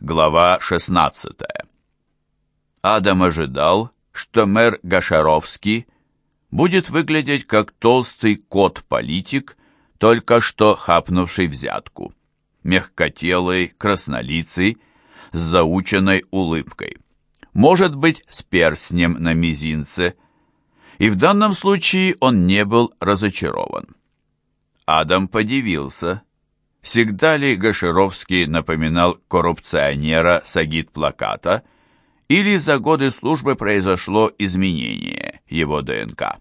Глава 16. Адам ожидал, что мэр Гашаровский будет выглядеть как толстый кот-политик, только что хапнувший взятку, мягкотелый, краснолицый, с заученной улыбкой. Может быть, с перстнем на мизинце. И в данном случае он не был разочарован. Адам подивился. Всегда ли Гашеровский напоминал коррупционера с агит-плаката, или за годы службы произошло изменение его ДНК?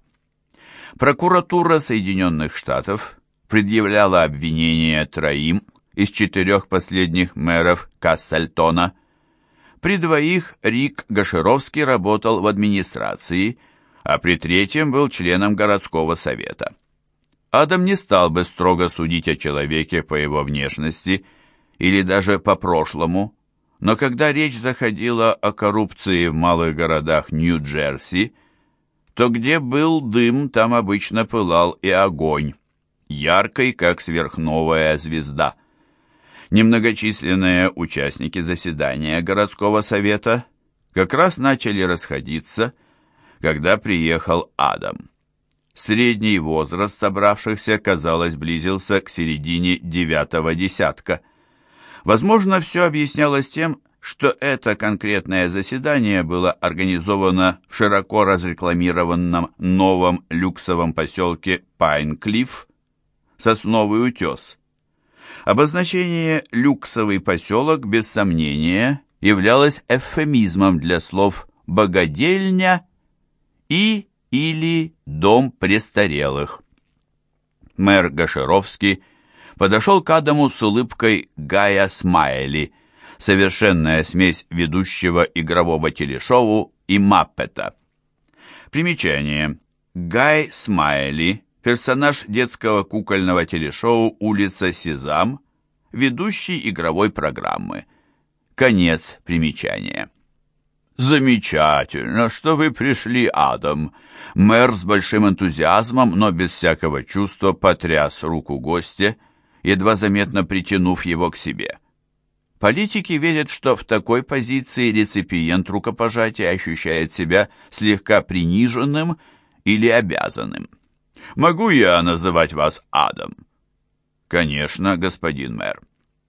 Прокуратура Соединенных Штатов предъявляла обвинения троим из четырех последних мэров Кассельтона. При двоих Рик Гашеровский работал в администрации, а при третьем был членом городского совета. Адам не стал бы строго судить о человеке по его внешности или даже по прошлому, но когда речь заходила о коррупции в малых городах Нью-Джерси, то где был дым, там обычно пылал и огонь, яркий, как сверхновая звезда. Немногочисленные участники заседания городского совета как раз начали расходиться, когда приехал Адам. Средний возраст собравшихся, казалось, близился к середине девятого десятка. Возможно, все объяснялось тем, что это конкретное заседание было организовано в широко разрекламированном новом люксовом поселке Пайнклифф, Сосновый утес. Обозначение «люксовый поселок» без сомнения являлось эвфемизмом для слов «богадельня» и или «дом престарелых». Мэр Гашеровский подошел к Адаму с улыбкой Гая Смайли, совершенная смесь ведущего игрового телешоу и Маппета. Примечание. Гай Смайли, персонаж детского кукольного телешоу «Улица Сезам», ведущий игровой программы. Конец примечания. «Замечательно, что вы пришли, Адам!» Мэр с большим энтузиазмом, но без всякого чувства потряс руку гостя, едва заметно притянув его к себе. Политики верят, что в такой позиции реципиент рукопожатия ощущает себя слегка приниженным или обязанным. «Могу я называть вас Адам?» «Конечно, господин мэр».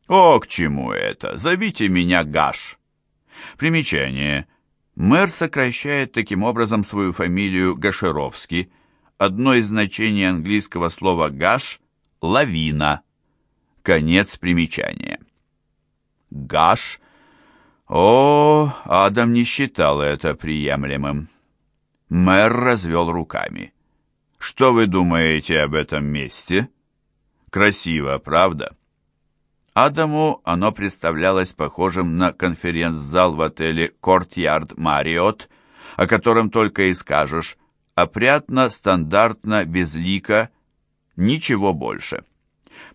«О, к чему это? Зовите меня Гаш». Примечание – Мэр сокращает таким образом свою фамилию Гашеровский. Одно из значений английского слова «гаш» — «лавина». Конец примечания. Гаш. О, Адам не считал это приемлемым. Мэр развел руками. Что вы думаете об этом месте? Красиво, правда? Адаму оно представлялось похожим на конференц-зал в отеле «Courtyard Marriott», о котором только и скажешь. Опрятно, стандартно, безлико, ничего больше.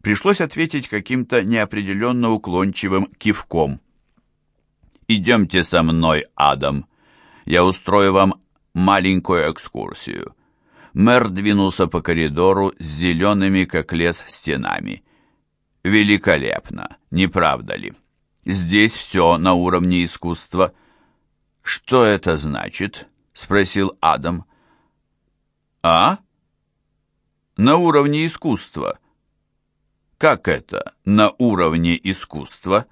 Пришлось ответить каким-то неопределенно уклончивым кивком. «Идемте со мной, Адам. Я устрою вам маленькую экскурсию». Мэр двинулся по коридору с зелеными, как лес, стенами великолепно, не правда ли? Здесь все на уровне искусства. Что это значит? Спросил Адам. А? На уровне искусства. Как это на уровне искусства?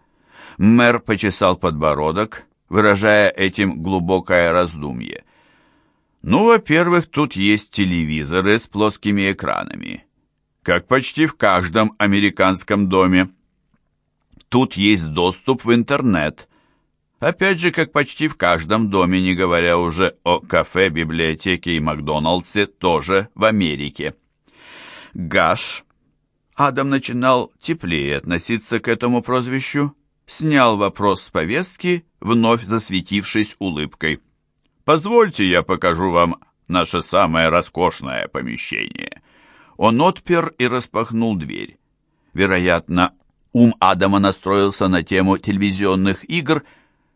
Мэр почесал подбородок, выражая этим глубокое раздумье. Ну, во-первых, тут есть телевизоры с плоскими экранами как почти в каждом американском доме. Тут есть доступ в интернет. Опять же, как почти в каждом доме, не говоря уже о кафе, библиотеке и Макдоналдсе, тоже в Америке. Гаш. Адам начинал теплее относиться к этому прозвищу, снял вопрос с повестки, вновь засветившись улыбкой. «Позвольте, я покажу вам наше самое роскошное помещение». Он отпер и распахнул дверь. Вероятно, ум Адама настроился на тему телевизионных игр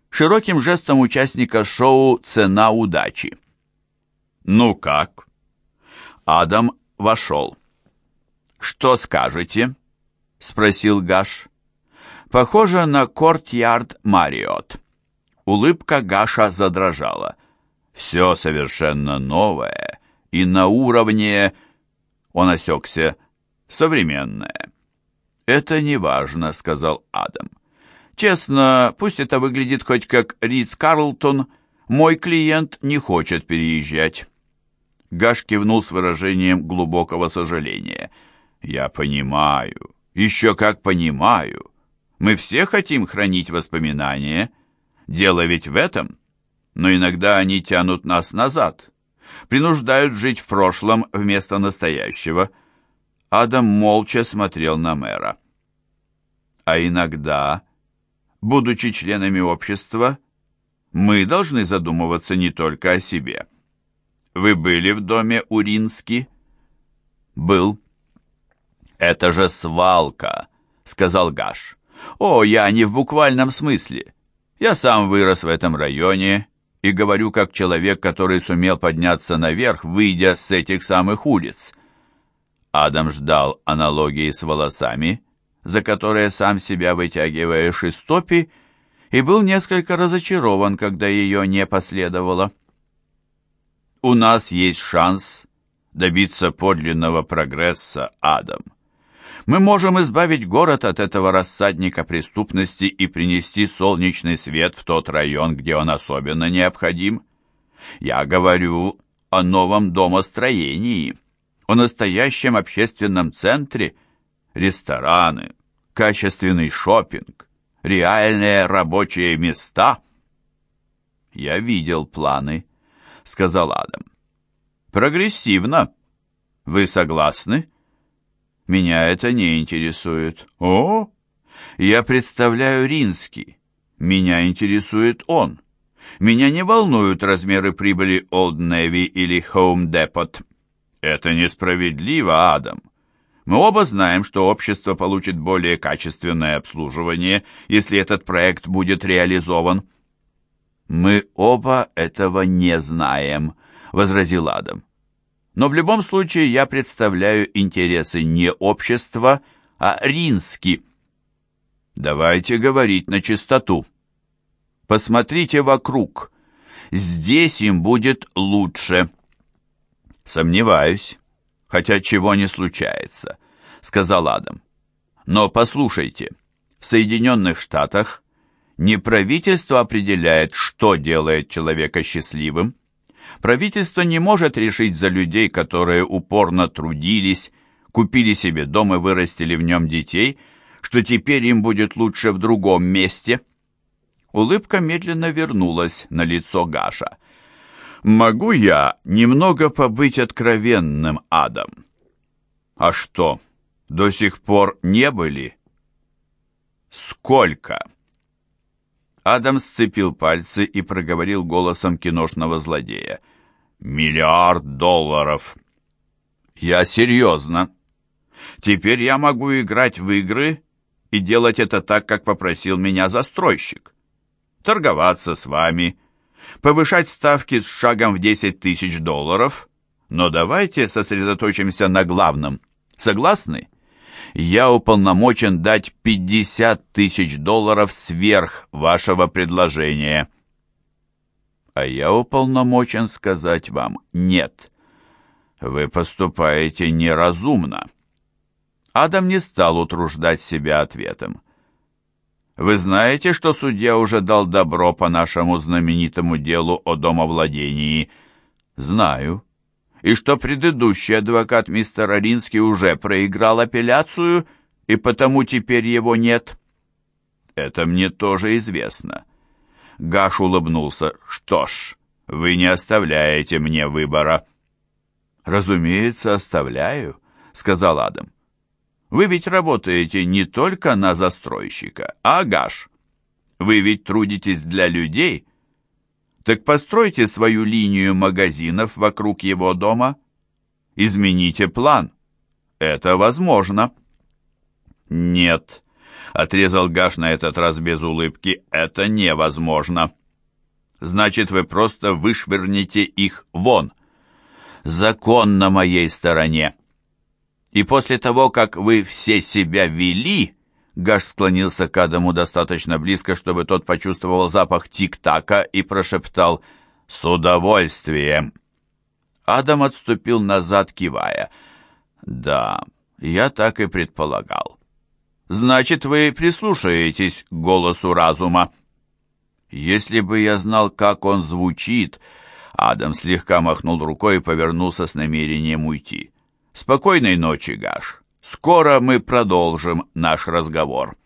широким жестом участника шоу «Цена удачи». «Ну как?» Адам вошел. «Что скажете?» — спросил Гаш. Похоже на Courtyard Marriott. Улыбка Гаша задрожала. Все совершенно новое и на уровне... Он осекся. Современное. «Это не важно», — сказал Адам. «Честно, пусть это выглядит хоть как Ридс Карлтон, мой клиент не хочет переезжать». Гаш кивнул с выражением глубокого сожаления. «Я понимаю. Еще как понимаю. Мы все хотим хранить воспоминания. Дело ведь в этом. Но иногда они тянут нас назад, принуждают жить в прошлом вместо настоящего». Адам молча смотрел на мэра. «А иногда, будучи членами общества, мы должны задумываться не только о себе». Вы были в доме Урински? Был. Это же свалка, сказал Гаш. О, я не в буквальном смысле. Я сам вырос в этом районе и говорю как человек, который сумел подняться наверх, выйдя с этих самых улиц. Адам ждал аналогии с волосами, за которые сам себя вытягиваешь из топи, и был несколько разочарован, когда ее не последовало у нас есть шанс добиться подлинного прогресса, Адам. Мы можем избавить город от этого рассадника преступности и принести солнечный свет в тот район, где он особенно необходим. Я говорю о новом домостроении, о настоящем общественном центре, рестораны, качественный шопинг, реальные рабочие места. Я видел планы сказал Адам. «Прогрессивно. Вы согласны?» «Меня это не интересует». «О, я представляю Ринский. Меня интересует он. Меня не волнуют размеры прибыли Old Navy или Home Depot. Это несправедливо, Адам. Мы оба знаем, что общество получит более качественное обслуживание, если этот проект будет реализован. «Мы оба этого не знаем», — возразил Адам. «Но в любом случае я представляю интересы не общества, а Рински». «Давайте говорить на чистоту. Посмотрите вокруг. Здесь им будет лучше». «Сомневаюсь, хотя чего не случается», — сказал Адам. «Но послушайте, в Соединенных Штатах не правительство определяет, что делает человека счастливым. Правительство не может решить за людей, которые упорно трудились, купили себе дом и вырастили в нем детей, что теперь им будет лучше в другом месте. Улыбка медленно вернулась на лицо Гаша. «Могу я немного побыть откровенным, Адам?» «А что, до сих пор не были?» «Сколько?» Адам сцепил пальцы и проговорил голосом киношного злодея. «Миллиард долларов!» «Я серьезно. Теперь я могу играть в игры и делать это так, как попросил меня застройщик. Торговаться с вами, повышать ставки с шагом в 10 тысяч долларов. Но давайте сосредоточимся на главном. Согласны?» Я уполномочен дать 50 тысяч долларов сверх вашего предложения. А я уполномочен сказать вам «нет». Вы поступаете неразумно. Адам не стал утруждать себя ответом. Вы знаете, что судья уже дал добро по нашему знаменитому делу о домовладении? Знаю и что предыдущий адвокат мистер Ринский уже проиграл апелляцию, и потому теперь его нет. Это мне тоже известно. Гаш улыбнулся. Что ж, вы не оставляете мне выбора. Разумеется, оставляю, сказал Адам. Вы ведь работаете не только на застройщика, а Гаш. Вы ведь трудитесь для людей, так постройте свою линию магазинов вокруг его дома. Измените план. Это возможно. Нет, отрезал Гаш на этот раз без улыбки. Это невозможно. Значит, вы просто вышвырнете их вон. Закон на моей стороне. И после того, как вы все себя вели, Гаш склонился к Адаму достаточно близко, чтобы тот почувствовал запах тик-така и прошептал «С удовольствием!». Адам отступил назад, кивая. «Да, я так и предполагал. Значит, вы прислушаетесь к голосу разума?» «Если бы я знал, как он звучит...» Адам слегка махнул рукой и повернулся с намерением уйти. «Спокойной ночи, Гаш. Скоро мы продолжим наш разговор».